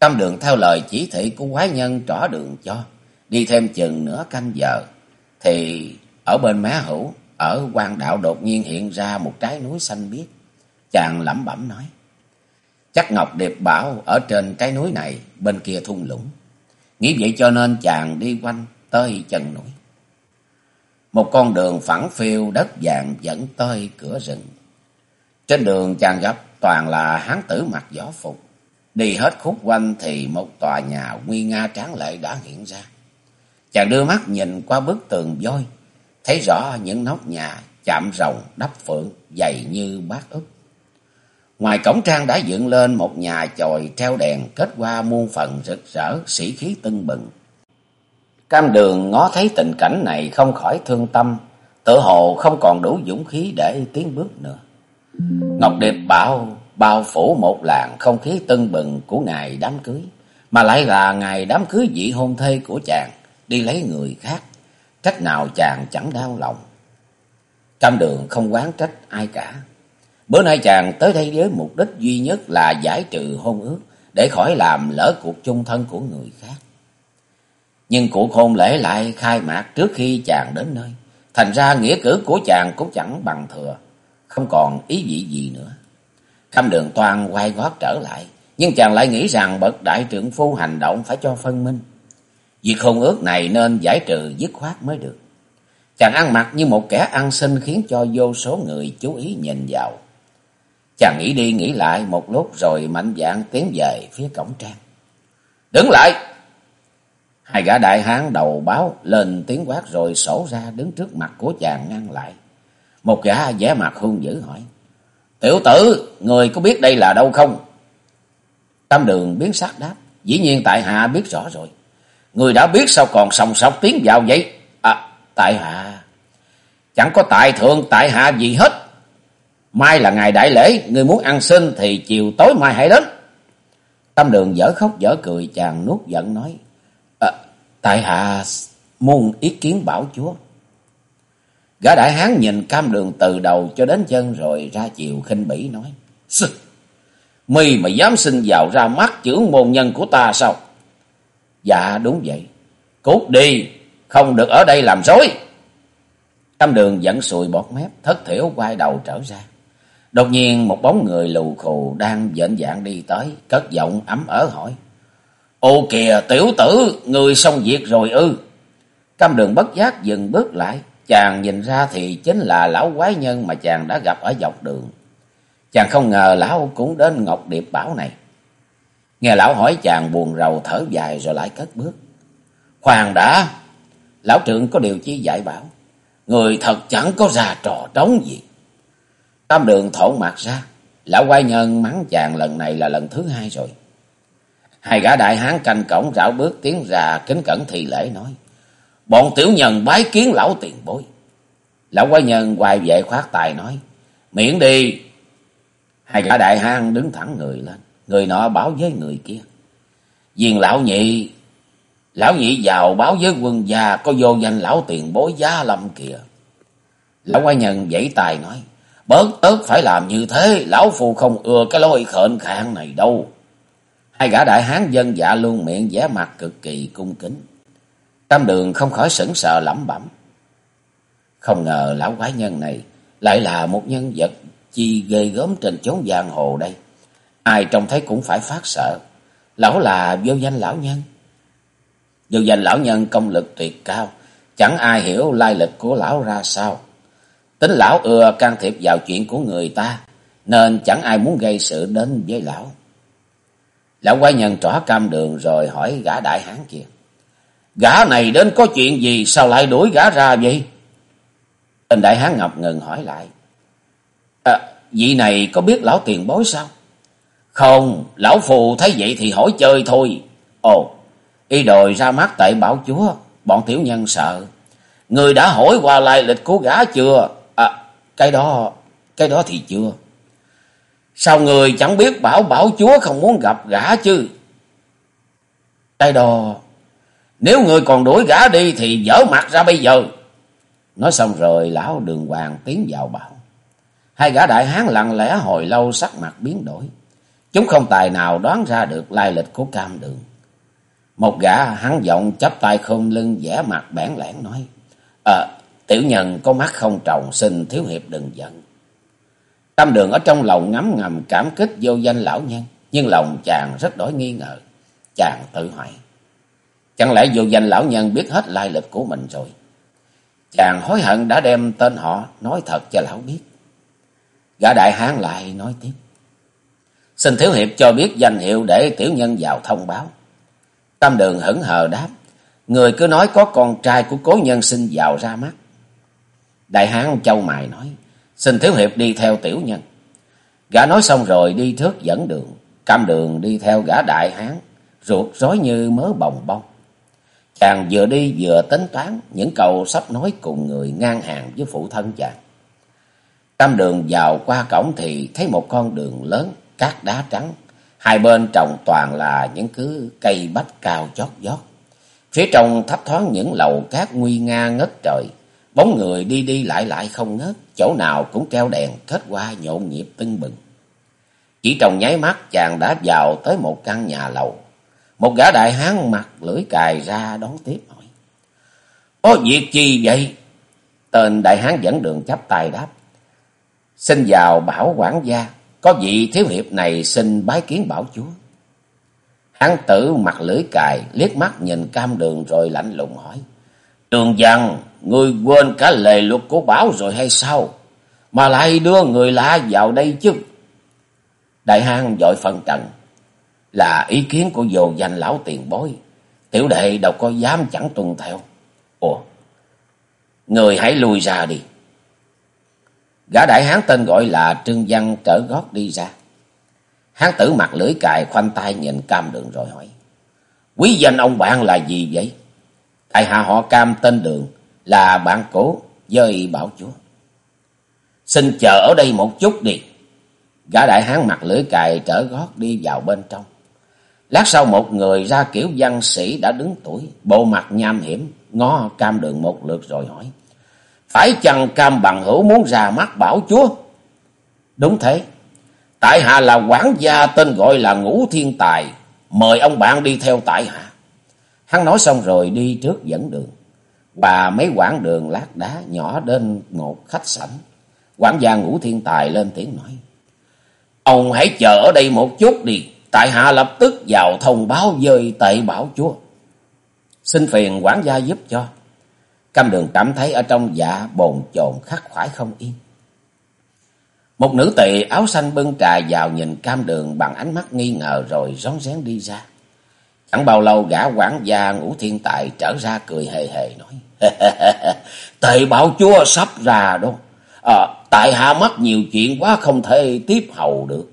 Cam đường theo lời chỉ thị của quái nhân trỏ đường cho, đi thêm chừng nửa canh giờ, thì ở bên má hữu, ở quan đạo đột nhiên hiện ra một trái núi xanh biếc. Chàng lẩm bẩm nói, chắc Ngọc Điệp bảo ở trên trái núi này, bên kia thung lũng. Nghĩ vậy cho nên chàng đi quanh tới chân núi. Một con đường phẳng phiêu đất vàng dẫn tới cửa rừng. Trên đường chàng gặp toàn là hán tử mặc võ phục. Đi hết khúc quanh thì một tòa nhà nguy nga tráng lệ đã hiện ra. Chàng đưa mắt nhìn qua bức tường vôi, thấy rõ những nóc nhà chạm rồng đắp phượng dày như bát ức. Ngoài cổng trang đã dựng lên một nhà chòi treo đèn kết qua muôn phần rực rỡ, sĩ khí tưng bừng. Cam đường ngó thấy tình cảnh này không khỏi thương tâm, tự hồ không còn đủ dũng khí để tiến bước nữa. Ngọc Điệp bảo bao phủ một làng không khí tưng bừng của ngày đám cưới, mà lại là ngày đám cưới dị hôn thê của chàng, đi lấy người khác. trách nào chàng chẳng đau lòng. Cam đường không quán trách ai cả. Bữa nay chàng tới đây với mục đích duy nhất là giải trừ hôn ước để khỏi làm lỡ cuộc chung thân của người khác. Nhưng cuộc hôn lễ lại khai mạc trước khi chàng đến nơi. Thành ra nghĩa cử của chàng cũng chẳng bằng thừa, không còn ý vị gì nữa. Khâm đường toàn quay gót trở lại, nhưng chàng lại nghĩ rằng bậc đại trưởng phu hành động phải cho phân minh. Việc hôn ước này nên giải trừ dứt khoát mới được. Chàng ăn mặc như một kẻ ăn xin khiến cho vô số người chú ý nhìn vào. Chàng nghĩ đi nghĩ lại một lúc rồi mạnh dạn tiến về phía cổng trang. Đứng lại! Hai gã đại hán đầu báo lên tiếng quát rồi sổ ra đứng trước mặt của chàng ngăn lại. Một gã vẻ mặt hung dữ hỏi. Tiểu tử, người có biết đây là đâu không? Tam đường biến sắc đáp. Dĩ nhiên tại hạ biết rõ rồi. Người đã biết sao còn sòng sọc tiến vào vậy? À, tại hạ. Chẳng có tại thượng tại hạ gì hết. Mai là ngày đại lễ, người muốn ăn xin thì chiều tối mai hãy đến. Tâm đường dở khóc dở cười chàng nuốt giận nói. Tại hạ muốn ý kiến bảo chúa. Gã đại hán nhìn cam đường từ đầu cho đến chân rồi ra chiều khinh bỉ nói. Sư, mi mà dám xin vào ra mắt trưởng môn nhân của ta sao? Dạ đúng vậy. Cút đi, không được ở đây làm rối. Cam đường dẫn sùi bọt mép, thất thiểu quay đầu trở ra. Đột nhiên một bóng người lù khù đang dễn dạng đi tới, cất giọng ấm ớ hỏi. Ô kìa tiểu tử, người xong việc rồi ư. Cam đường bất giác dừng bước lại, chàng nhìn ra thì chính là lão quái nhân mà chàng đã gặp ở dọc đường. Chàng không ngờ lão cũng đến Ngọc Điệp Bảo này. Nghe lão hỏi chàng buồn rầu thở dài rồi lại cất bước. Khoan đã, lão trưởng có điều chi dạy bảo. Người thật chẳng có ra trò trống gì. Tam đường thổn mặt ra, lão quái nhân mắng chàng lần này là lần thứ hai rồi. Hai gã đại hán canh cổng rảo bước tiến ra, kính cẩn thị lễ nói. Bọn tiểu nhân bái kiến lão tiền bối. Lão quái nhân quay về khoát tài nói. Miễn đi. Hai gã đại hang đứng thẳng người lên. Người nọ báo với người kia. Viên lão nhị. Lão nhị vào báo với quân gia, có vô danh lão tiền bối giá lâm kìa. Lão quái nhân dãy tài nói. Bớt tớt phải làm như thế. Lão phù không ưa cái lối khệnh khạng này đâu. Hai gã đại hán dân dạ luôn miệng vẻ mặt cực kỳ cung kính. Tam đường không khỏi sững sờ lẩm bẩm. Không ngờ lão quái nhân này lại là một nhân vật chi ghê gớm trên chốn giang hồ đây. Ai trông thấy cũng phải phát sợ. Lão là vô danh lão nhân. Vô danh lão nhân công lực tuyệt cao. Chẳng ai hiểu lai lịch của lão ra sao. Tính lão ưa can thiệp vào chuyện của người ta. Nên chẳng ai muốn gây sự đến với lão. Lão quái nhân trỏ cam đường rồi hỏi gã đại hán kia. Gã này đến có chuyện gì sao lại đuổi gã ra vậy? Tên đại hán ngập ngừng hỏi lại. À, vị này có biết lão tiền bối sao? Không, lão phù thấy vậy thì hỏi chơi thôi. Ồ, y đòi ra mắt tại bảo chúa, bọn tiểu nhân sợ. Người đã hỏi qua lai lịch của gã chưa? À, cái đó, cái đó thì chưa. Sao người chẳng biết bảo bảo chúa không muốn gặp gã chứ? tay đò nếu người còn đuổi gã đi thì dở mặt ra bây giờ. Nói xong rồi lão đường hoàng tiến vào bảo. Hai gã đại hán lặng lẽ hồi lâu sắc mặt biến đổi. Chúng không tài nào đoán ra được lai lịch của cam đường. Một gã hắn giọng chắp tay khom lưng vẻ mặt bản lẻn nói. Ờ, tiểu nhân có mắt không trồng xin thiếu hiệp đừng giận. Tam đường ở trong lòng ngấm ngầm cảm kích vô danh lão nhân. Nhưng lòng chàng rất đổi nghi ngờ. Chàng tự hỏi. Chẳng lẽ vô danh lão nhân biết hết lai lịch của mình rồi? Chàng hối hận đã đem tên họ nói thật cho lão biết. Gã đại hán lại nói tiếp. Xin thiếu hiệp cho biết danh hiệu để tiểu nhân vào thông báo. Tam đường hững hờ đáp. Người cứ nói có con trai của cố nhân sinh vào ra mắt. Đại hán châu mài nói. Xin thiếu hiệp đi theo tiểu nhân. Gã nói xong rồi đi thước dẫn đường. Cam đường đi theo gã đại hán. Ruột rối như mớ bồng bông. Chàng vừa đi vừa tính toán những câu sắp nói cùng người ngang hàng với phụ thân chàng. Tam đường vào qua cổng thì thấy một con đường lớn, cát đá trắng. Hai bên trồng toàn là những cứ cây bách cao chót vót. Phía trong thấp thoáng những lầu cát nguy nga ngất trời, bóng người đi đi lại lại không ngớt, chỗ nào cũng treo đèn kết hoa nhộn nhịp tưng bừng. Chỉ trong nháy mắt chàng đã vào tới một căn nhà lầu. Một gã đại hán mặt lưỡi cài ra đón tiếp hỏi. Có việc gì vậy? Tên đại hán dẫn đường chắp tay đáp. Xin vào bảo quản gia, có vị thiếu hiệp này xin bái kiến bảo chúa. Hán tử mặt lưỡi cài, liếc mắt nhìn cam đường rồi lạnh lùng hỏi đường văn, người quên cả lề luật của bảo rồi hay sao? Mà lại đưa người lạ vào đây chứ? Đại hang dội phần trần. Là ý kiến của dồ danh lão tiền bối. Tiểu đệ đâu có dám chẳng tuân theo. Ủa? người hãy lui ra đi. Gã đại hán tên gọi là Trương Văn trở gót đi ra. Hán tử mặt lưỡi cài khoanh tay nhìn cam đường rồi hỏi. Quý danh ông bạn là gì vậy? Tại hạ họ cam tên đường là bạn cố với bảo chúa. Xin chờ ở đây một chút đi. Gã đại hán mặt lưỡi cài trở gót đi vào bên trong. Lát sau một người ra kiểu văn sĩ đã đứng tuổi, bộ mặt nham hiểm, ngó cam đường một lượt rồi hỏi. Phải chăng cam bằng hữu muốn ra mắt bảo chúa? Đúng thế. Tại hạ là quản gia tên gọi là Ngũ Thiên Tài. Mời ông bạn đi theo tại hạ. Hắn nói xong rồi đi trước dẫn đường. Và mấy quãng đường lát đá nhỏ đến một khách sảnh. Quản gia Ngũ Thiên Tài lên tiếng nói. Ông hãy chờ ở đây một chút đi. Tại hạ lập tức vào thông báo dơi tệ bảo chúa. Xin phiền quản gia giúp cho. Cam đường cảm thấy ở trong dạ bồn chồn khắc khoải không yên. Một nữ tỳ áo xanh bưng trà vào nhìn cam đường bằng ánh mắt nghi ngờ rồi rón rén đi ra. Chẳng bao lâu gã quản gia ngũ thiên tài trở ra cười hề hề nói. <laughs> Tề bảo chúa sắp ra đó. À, tại hạ mắc nhiều chuyện quá không thể tiếp hầu được.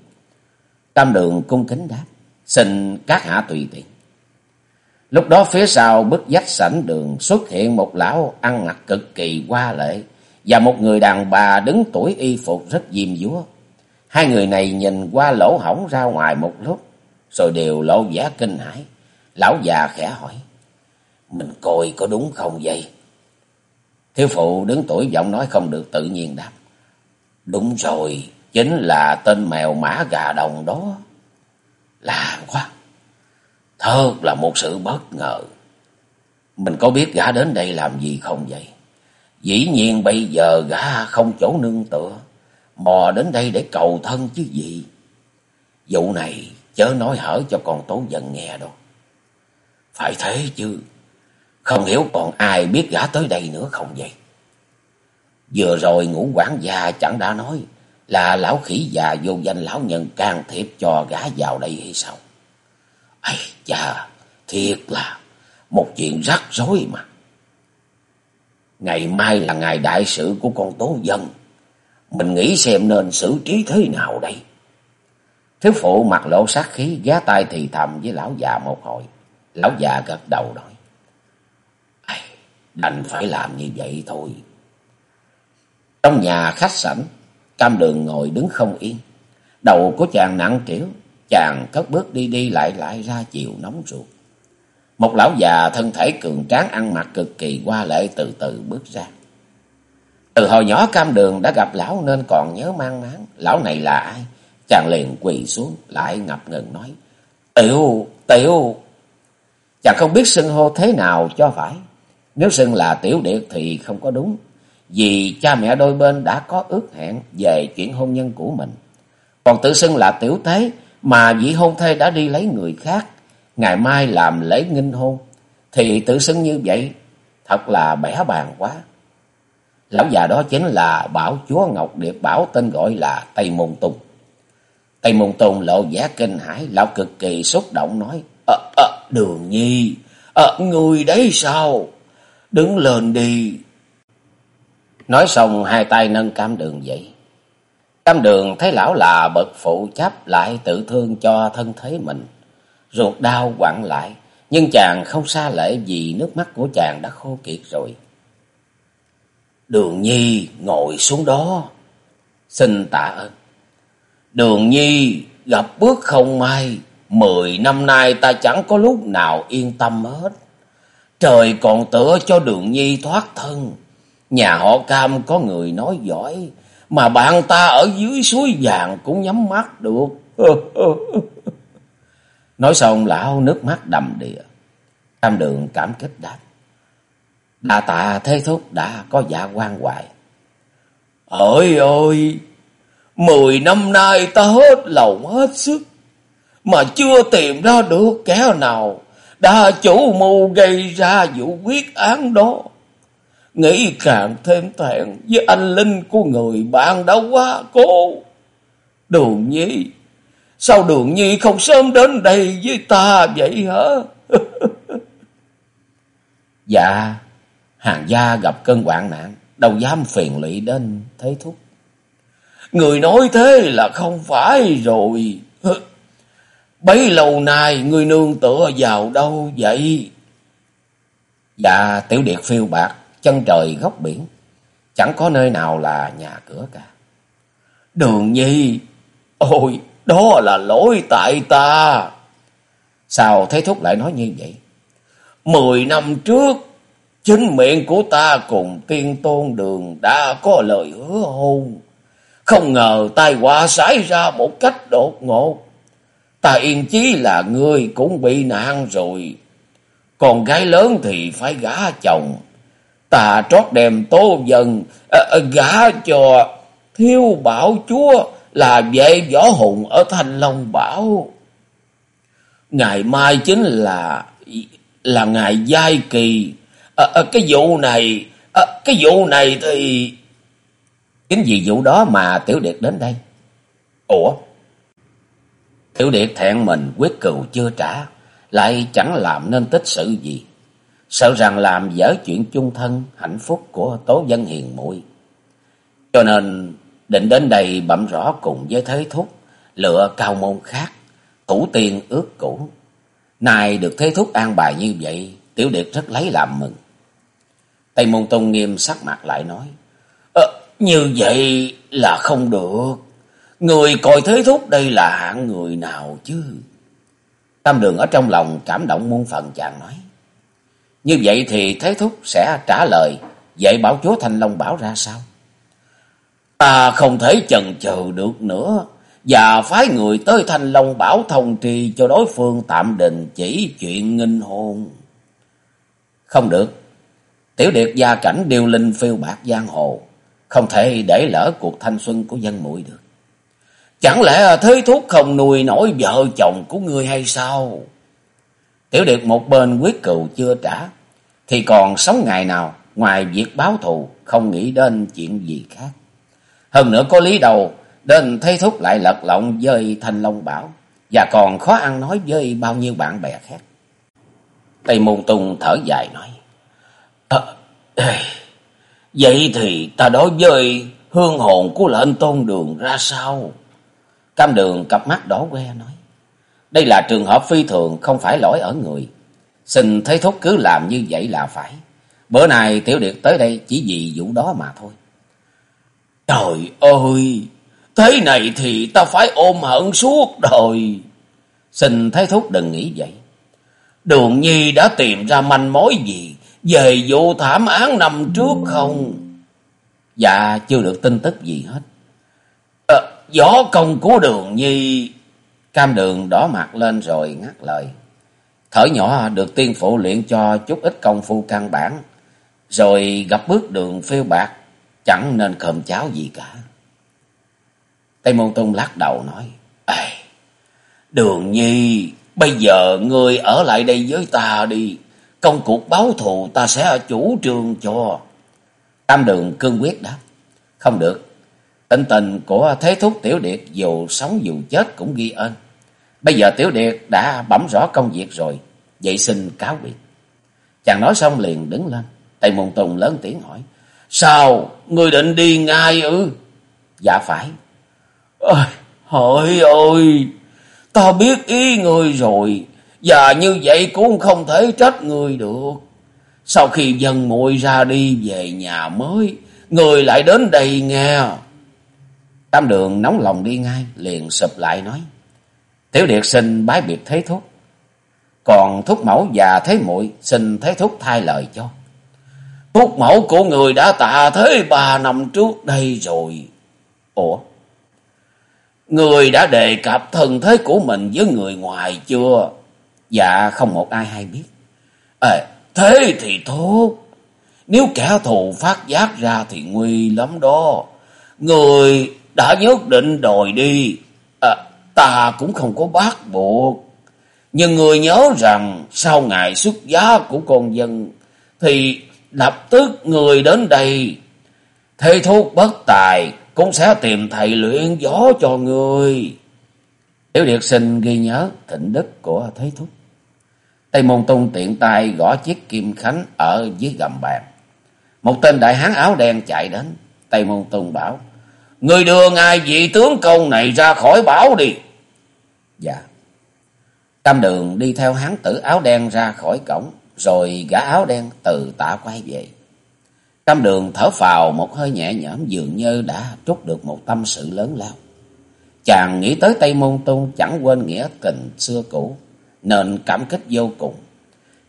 tam đường cung kính đáp. Xin các hạ tùy tiện. Lúc đó phía sau bức dách sảnh đường xuất hiện một lão ăn mặc cực kỳ hoa lệ và một người đàn bà đứng tuổi y phục rất diêm dúa. Hai người này nhìn qua lỗ hổng ra ngoài một lúc rồi đều lộ vẻ kinh hãi. Lão già khẽ hỏi, mình coi có đúng không vậy? Thiếu phụ đứng tuổi giọng nói không được tự nhiên đáp. Đúng rồi, chính là tên mèo mã gà đồng đó. Làm quá, thật là một sự bất ngờ. Mình có biết gã đến đây làm gì không vậy? Dĩ nhiên bây giờ gã không chỗ nương tựa, mò đến đây để cầu thân chứ gì. Vụ này chớ nói hở cho con tố giận nghe đâu. Phải thế chứ, không hiểu còn ai biết gã tới đây nữa không vậy? Vừa rồi ngũ quản gia chẳng đã nói là lão khỉ già vô danh lão nhân can thiệp cho gã vào đây hay sao? Ây chà, thiệt là một chuyện rắc rối mà. Ngày mai là ngày đại sự của con tố dân. Mình nghĩ xem nên xử trí thế nào đây? Thiếu phụ mặt lộ sát khí, giá tay thì thầm với lão già một hồi. Lão già gật đầu nói. Đành phải làm như vậy thôi. Trong nhà khách sảnh, cam đường ngồi đứng không yên. Đầu của chàng nặng trĩu, chàng cất bước đi đi lại lại ra chiều nóng ruột. Một lão già thân thể cường tráng ăn mặc cực kỳ qua lệ từ từ bước ra. Từ hồi nhỏ cam đường đã gặp lão nên còn nhớ mang máng. Lão này là ai? Chàng liền quỳ xuống lại ngập ngừng nói. Tiểu, tiểu. Chàng không biết xưng hô thế nào cho phải. Nếu xưng là tiểu điệt thì không có đúng. Vì cha mẹ đôi bên đã có ước hẹn về chuyện hôn nhân của mình. Còn tự xưng là tiểu thế mà vị hôn thê đã đi lấy người khác. Ngày mai làm lễ nghinh hôn. Thì tự xưng như vậy thật là bẻ bàn quá. Lão già đó chính là bảo chúa Ngọc Điệp Bảo tên gọi là Tây Môn Tùng. Tây Môn Tùng lộ vẻ kinh hãi, lão cực kỳ xúc động nói, à, à, Đường Nhi, à, người đấy sao? Đứng lên đi. Nói xong hai tay nâng cam đường dậy. Cam đường thấy lão là bậc phụ chấp lại tự thương cho thân thế mình. Ruột đau quặn lại, nhưng chàng không xa lệ vì nước mắt của chàng đã khô kiệt rồi. Đường Nhi ngồi xuống đó. Xin tạ ơn. Đường Nhi gặp bước không may. Mười năm nay ta chẳng có lúc nào yên tâm hết. Trời còn tựa cho đường nhi thoát thân. Nhà họ cam có người nói giỏi. Mà bạn ta ở dưới suối vàng cũng nhắm mắt được. <laughs> Nói xong, lão nước mắt đầm đìa. Tam đường cảm kích đáp. Đa tạ thế thúc đã có dạ quan hoài. Ôi ôi! Mười năm nay ta hết lòng hết sức. Mà chưa tìm ra được kẻ nào đã chủ mưu gây ra vụ quyết án đó. Nghĩ càng thêm thẹn với anh linh của người bạn đã quá cố. Đường nhi, sao đường nhi không sớm đến đây với ta vậy hả? <laughs> dạ, hàng gia gặp cơn hoạn nạn, đâu dám phiền lụy đến thế thúc. Người nói thế là không phải rồi. <laughs> Bấy lâu nay người nương tựa vào đâu vậy? Dạ tiểu điệt phiêu bạc, chân trời góc biển. Chẳng có nơi nào là nhà cửa cả. Đường nhi, ôi đó là lỗi tại ta. Sao thấy thúc lại nói như vậy? Mười năm trước, chính miệng của ta cùng tiên tôn đường đã có lời hứa hôn. Không ngờ tai họa xảy ra một cách đột ngột. Ta yên chí là ngươi cũng bị nạn rồi. Còn gái lớn thì phải gả chồng. Ta trót đem tố dần à, ờ, ờ, gả cho thiếu bảo chúa là vệ võ hùng ở Thanh Long Bảo. Ngày mai chính là là ngày giai kỳ. À, à, cái vụ này, à, cái vụ này thì... Chính vì vụ đó mà Tiểu Điệt đến đây. Ủa? Tiểu điệp thẹn mình quyết cừu chưa trả, lại chẳng làm nên tích sự gì. Sợ rằng làm dở chuyện chung thân, hạnh phúc của tố dân hiền muội Cho nên định đến đây bẩm rõ cùng với Thế Thúc, lựa cao môn khác, thủ tiền ước cũ. Nay được Thế Thúc an bài như vậy, Tiểu điệp rất lấy làm mừng. Tây Môn Tông nghiêm sắc mặt lại nói, ờ, Như vậy là không được. Người coi thế thúc, đây là hạng người nào chứ? Tam đường ở trong lòng cảm động muôn phần, chàng nói. Như vậy thì thế thúc sẽ trả lời dạy bảo chúa Thanh Long bảo ra sao? Ta không thể chần chừ được nữa. Và phái người tới Thanh Long bảo thông trì cho đối phương tạm đình chỉ chuyện nghinh hồn Không được. Tiểu điệt gia cảnh điều linh phiêu bạc giang hồ. Không thể để lỡ cuộc thanh xuân của dân muội được. Chẳng lẽ thế thuốc không nuôi nổi vợ chồng của ngươi hay sao? Tiểu điệp một bên quyết cựu chưa trả, thì còn sống ngày nào ngoài việc báo thù không nghĩ đến chuyện gì khác. Hơn nữa có lý đầu, đến thấy thuốc lại lật lọng với thanh long bảo, và còn khó ăn nói với bao nhiêu bạn bè khác. Tây Môn Tùng thở dài nói, à, Vậy thì ta đối với hương hồn của lệnh tôn đường ra sao? Cam đường cặp mắt đỏ que nói. Đây là trường hợp phi thường, không phải lỗi ở người. Xin thấy thúc cứ làm như vậy là phải. Bữa nay Tiểu Điệt tới đây chỉ vì vụ đó mà thôi. Trời ơi! Thế này thì ta phải ôm hận suốt đời. Xin thấy thúc đừng nghĩ vậy. Đường Nhi đã tìm ra manh mối gì về vụ thảm án năm trước không? Dạ chưa được tin tức gì hết. Võ công của đường nhi. Cam đường đỏ mặt lên rồi ngắt lời. Thở nhỏ được tiên phụ luyện cho chút ít công phu căn bản. Rồi gặp bước đường phiêu bạc. Chẳng nên cơm cháo gì cả. Tây Môn Tung lắc đầu nói. Ê, đường nhi, bây giờ ngươi ở lại đây với ta đi. Công cuộc báo thù ta sẽ chủ trương cho. Tam đường cương quyết đáp. Không được, Tình tình của Thế Thúc Tiểu Điệt dù sống dù chết cũng ghi ơn. Bây giờ Tiểu Điệt đã bẩm rõ công việc rồi, vậy xin cáo biệt. Chàng nói xong liền đứng lên. Tây Môn Tùng lớn tiếng hỏi. Sao? Ngươi định đi ngay ư? Dạ phải. Ôi, hỡi ơi, ta biết ý ngươi rồi, và như vậy cũng không thể trách ngươi được. Sau khi dân muội ra đi về nhà mới, người lại đến đây nghe. Tam đường nóng lòng đi ngay, liền sụp lại nói. Tiểu Điệt sinh bái biệt thế thúc. Còn thúc mẫu và thế muội xin thế thúc thay lời cho. Thúc mẫu của người đã tạ thế ba năm trước đây rồi. Ủa? Người đã đề cập thân thế của mình với người ngoài chưa? Dạ không một ai hay biết. À, thế thì tốt. Nếu kẻ thù phát giác ra thì nguy lắm đó. Người đã nhất định đòi đi. À, ta cũng không có bắt buộc. Nhưng người nhớ rằng sau ngày xuất giá của con dân thì lập tức người đến đây. Thầy thuốc bất tài cũng sẽ tìm thầy luyện gió cho người. Tiểu Điệt sinh ghi nhớ thịnh đức của Thế Thúc. Tây Môn Tung tiện tay gõ chiếc kim khánh ở dưới gầm bàn. Một tên đại hán áo đen chạy đến. Tây Môn Tung bảo. Người đưa ngài vị tướng công này ra khỏi bảo đi. Dạ. Tam đường đi theo hán tử áo đen ra khỏi cổng. Rồi gã áo đen từ tạ quay về. Tam đường thở phào một hơi nhẹ nhõm dường như đã trút được một tâm sự lớn lao. Chàng nghĩ tới Tây Môn Tôn chẳng quên nghĩa tình xưa cũ, nên cảm kích vô cùng.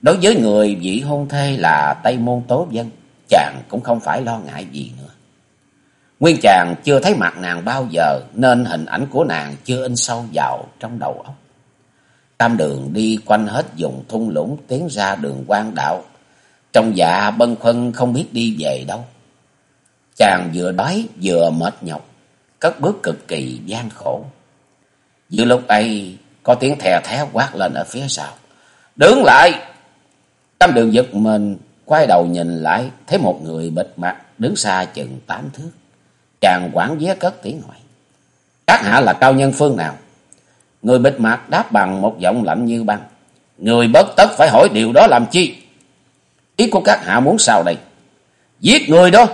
Đối với người vị hôn thê là Tây Môn Tố Dân, chàng cũng không phải lo ngại gì nữa. Nguyên chàng chưa thấy mặt nàng bao giờ nên hình ảnh của nàng chưa in sâu vào trong đầu óc. Tam đường đi quanh hết vùng thung lũng tiến ra đường quan đạo trong dạ bân khuân không biết đi về đâu. Chàng vừa đói vừa mệt nhọc, cất bước cực kỳ gian khổ. Giữa lúc ấy có tiếng thè thé quát lên ở phía sau. Đứng lại! Tam đường giật mình, quay đầu nhìn lại, thấy một người bịt mặt đứng xa chừng tám thước. Chàng quản vé cất tiếng hỏi. Các hạ là cao nhân phương nào? Người bịt mặt đáp bằng một giọng lạnh như băng. Người bất tất phải hỏi điều đó làm chi? Ý của các hạ muốn sao đây? Giết người đó.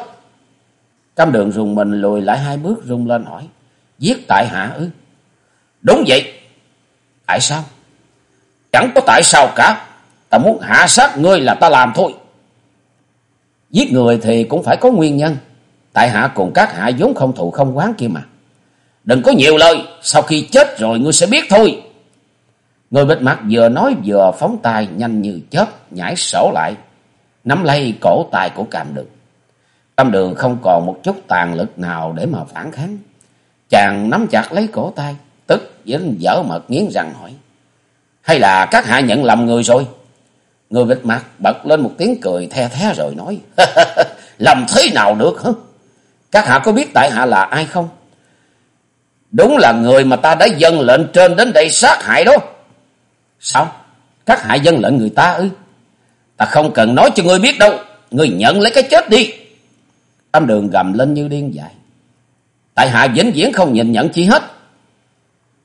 Cam đường rùng mình lùi lại hai bước rung lên hỏi. Giết tại hạ ư? Đúng vậy. Tại sao? Chẳng có tại sao cả. Ta muốn hạ sát ngươi là ta làm thôi. Giết người thì cũng phải có nguyên nhân. Tại hạ cùng các hạ vốn không thù không quán kia mà. Đừng có nhiều lời. Sau khi chết rồi ngươi sẽ biết thôi. Người bịt mặt vừa nói vừa phóng tay nhanh như chớp nhảy sổ lại nắm lấy cổ tay của Cam Đường. Cam Đường không còn một chút tàn lực nào để mà phản kháng. Chàng nắm chặt lấy cổ tay, tức dính dở mật nghiến răng hỏi. Hay là các hạ nhận lầm người rồi? Người bịt mặt bật lên một tiếng cười the thé rồi nói. <laughs> lầm thế nào được hả? Các hạ có biết tại hạ là ai không? Đúng là người mà ta đã dâng lệnh trên đến đây sát hại đó. Sao? Các hạ dâng lệnh người ta ư? Ta không cần nói cho ngươi biết đâu. Ngươi nhận lấy cái chết đi. Âm đường gầm lên như điên dại. Tại hạ vĩnh viễn không nhìn nhận chi hết.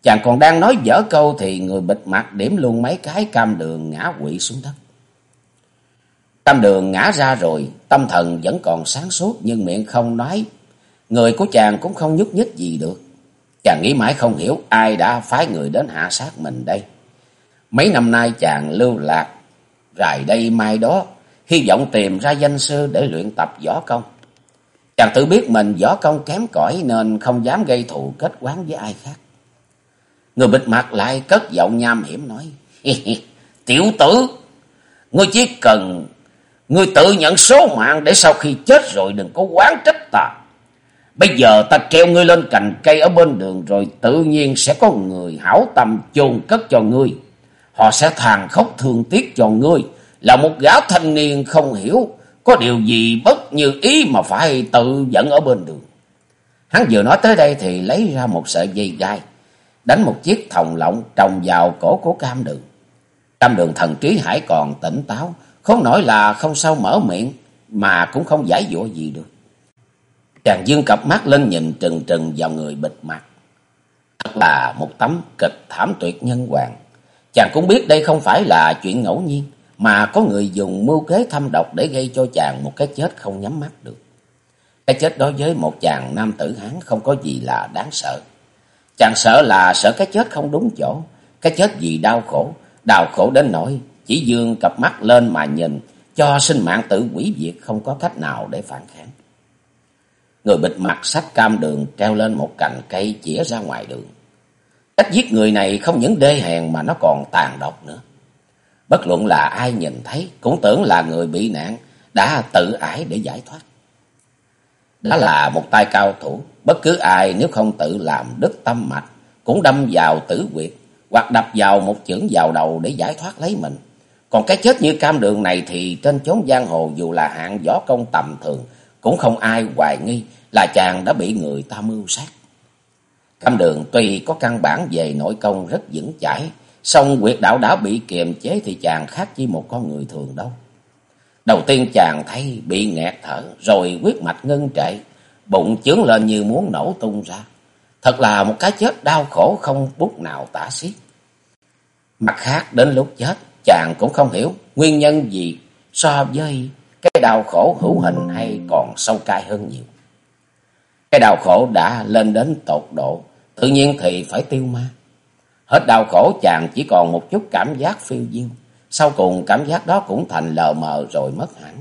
Chàng còn đang nói dở câu thì người bịt mặt điểm luôn mấy cái cam đường ngã quỵ xuống đất. Cam đường ngã ra rồi, tâm thần vẫn còn sáng suốt nhưng miệng không nói. Người của chàng cũng không nhúc nhích gì được. Chàng nghĩ mãi không hiểu ai đã phái người đến hạ sát mình đây. Mấy năm nay chàng lưu lạc rài đây mai đó, hy vọng tìm ra danh sư để luyện tập võ công. Chàng tự biết mình võ công kém cỏi nên không dám gây thù kết quán với ai khác. Người bịt mặt lại cất giọng nham hiểm nói, Tiểu tử, ngươi chỉ cần ngươi tự nhận số mạng để sau khi chết rồi đừng có quán trách ta. Bây giờ ta treo ngươi lên cành cây ở bên đường rồi tự nhiên sẽ có người hảo tâm chôn cất cho ngươi. Họ sẽ thàn khóc thương tiếc cho ngươi là một gã thanh niên không hiểu có điều gì bất như ý mà phải tự dẫn ở bên đường. Hắn vừa nói tới đây thì lấy ra một sợi dây gai, đánh một chiếc thòng lọng trồng vào cổ của cam đường. Cam đường thần trí hải còn tỉnh táo, không nổi là không sao mở miệng mà cũng không giải dụa gì được. Chàng dương cặp mắt lên nhìn trừng trừng vào người bịt mặt. Thật là một tấm kịch thảm tuyệt nhân hoàng. Chàng cũng biết đây không phải là chuyện ngẫu nhiên, mà có người dùng mưu kế thâm độc để gây cho chàng một cái chết không nhắm mắt được. Cái chết đối với một chàng nam tử hán không có gì là đáng sợ. Chàng sợ là sợ cái chết không đúng chỗ, cái chết vì đau khổ, đau khổ đến nỗi chỉ dương cặp mắt lên mà nhìn, cho sinh mạng tự quỷ diệt không có cách nào để phản kháng. Người bịt mặt sách cam đường treo lên một cành cây chĩa ra ngoài đường. Cách giết người này không những đê hèn mà nó còn tàn độc nữa. Bất luận là ai nhìn thấy cũng tưởng là người bị nạn đã tự ải để giải thoát. Đó là một tay cao thủ, bất cứ ai nếu không tự làm đứt tâm mạch cũng đâm vào tử quyệt hoặc đập vào một chưởng vào đầu để giải thoát lấy mình. Còn cái chết như cam đường này thì trên chốn giang hồ dù là hạng võ công tầm thường cũng không ai hoài nghi là chàng đã bị người ta mưu sát. Cam đường tuy có căn bản về nội công rất vững chãi, song quyệt đạo đã bị kiềm chế thì chàng khác chi một con người thường đâu. Đầu tiên chàng thấy bị nghẹt thở, rồi huyết mạch ngưng trệ, bụng chướng lên như muốn nổ tung ra. Thật là một cái chết đau khổ không bút nào tả xiết. Mặt khác đến lúc chết, chàng cũng không hiểu nguyên nhân gì so với cái đau khổ hữu hình hay còn sâu cay hơn nhiều. Cái đau khổ đã lên đến tột độ, tự nhiên thì phải tiêu ma. Hết đau khổ chàng chỉ còn một chút cảm giác phiêu diêu. Sau cùng cảm giác đó cũng thành lờ mờ rồi mất hẳn.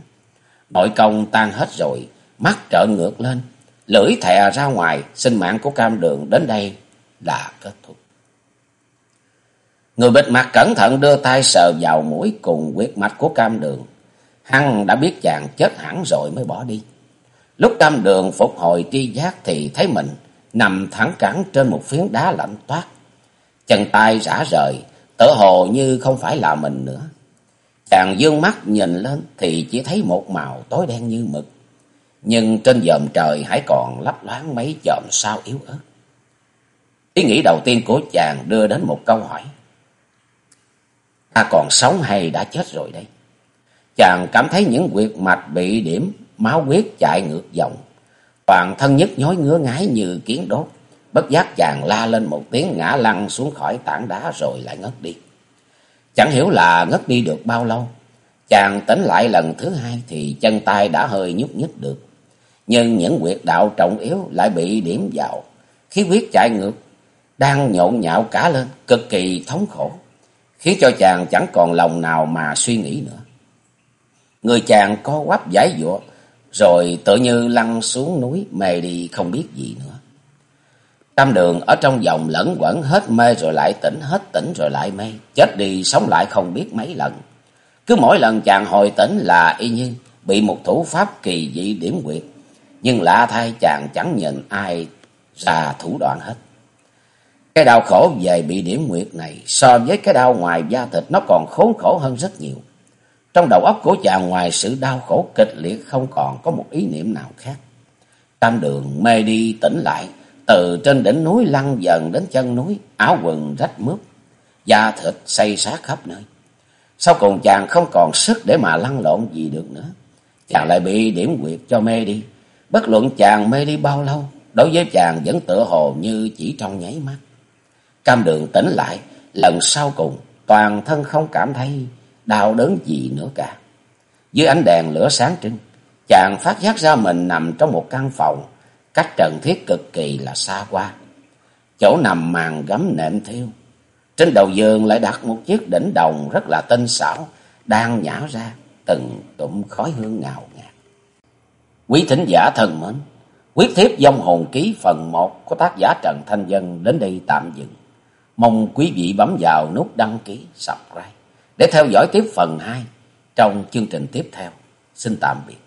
Nội công tan hết rồi, mắt trợn ngược lên, lưỡi thè ra ngoài, sinh mạng của cam đường đến đây là kết thúc. Người bịt mặt cẩn thận đưa tay sờ vào mũi cùng huyết mạch của cam đường. Hăng đã biết chàng chết hẳn rồi mới bỏ đi. Lúc cam đường phục hồi tri giác thì thấy mình nằm thẳng cẳng trên một phiến đá lạnh toát. Chân tay rã rời, tựa hồ như không phải là mình nữa. Chàng dương mắt nhìn lên thì chỉ thấy một màu tối đen như mực. Nhưng trên dòm trời hãy còn lấp loáng mấy dòm sao yếu ớt. Ý nghĩ đầu tiên của chàng đưa đến một câu hỏi. Ta còn sống hay đã chết rồi đây? Chàng cảm thấy những quyệt mạch bị điểm, máu huyết chạy ngược dòng. Toàn thân nhất nhói ngứa ngái như kiến đốt. Bất giác chàng la lên một tiếng ngã lăn xuống khỏi tảng đá rồi lại ngất đi. Chẳng hiểu là ngất đi được bao lâu. Chàng tỉnh lại lần thứ hai thì chân tay đã hơi nhúc nhích được. Nhưng những quyệt đạo trọng yếu lại bị điểm vào. Khí huyết chạy ngược, đang nhộn nhạo cả lên, cực kỳ thống khổ. Khiến cho chàng chẳng còn lòng nào mà suy nghĩ nữa. Người chàng co quắp giải dụa, rồi tự như lăn xuống núi mê đi không biết gì nữa. Tam đường ở trong vòng lẫn quẩn hết mê rồi lại tỉnh, hết tỉnh rồi lại mê. Chết đi sống lại không biết mấy lần. Cứ mỗi lần chàng hồi tỉnh là y như bị một thủ pháp kỳ dị điểm quyệt. Nhưng lạ thay chàng chẳng nhận ai ra thủ đoạn hết. Cái đau khổ về bị điểm nguyệt này so với cái đau ngoài da thịt nó còn khốn khổ hơn rất nhiều. Trong đầu óc của chàng ngoài sự đau khổ kịch liệt không còn có một ý niệm nào khác. Tam đường mê đi tỉnh lại, từ trên đỉnh núi lăn dần đến chân núi, áo quần rách mướp, da thịt xây xác khắp nơi. Sau cùng chàng không còn sức để mà lăn lộn gì được nữa. Chàng lại bị điểm quyệt cho mê đi. Bất luận chàng mê đi bao lâu, đối với chàng vẫn tựa hồ như chỉ trong nháy mắt. Cam đường tỉnh lại, lần sau cùng, toàn thân không cảm thấy đau đớn gì nữa cả. Dưới ánh đèn lửa sáng trưng, chàng phát giác ra mình nằm trong một căn phòng, cách trần thiết cực kỳ là xa qua. Chỗ nằm màn gấm nệm thiêu. Trên đầu giường lại đặt một chiếc đỉnh đồng rất là tinh xảo, đang nhả ra từng tụm khói hương ngào ngạt. Quý thính giả thân mến, quyết thiếp dông hồn ký phần 1 của tác giả Trần Thanh Dân đến đây tạm dừng. Mong quý vị bấm vào nút đăng ký, subscribe để theo dõi tiếp phần 2 trong chương trình tiếp theo. Xin tạm biệt.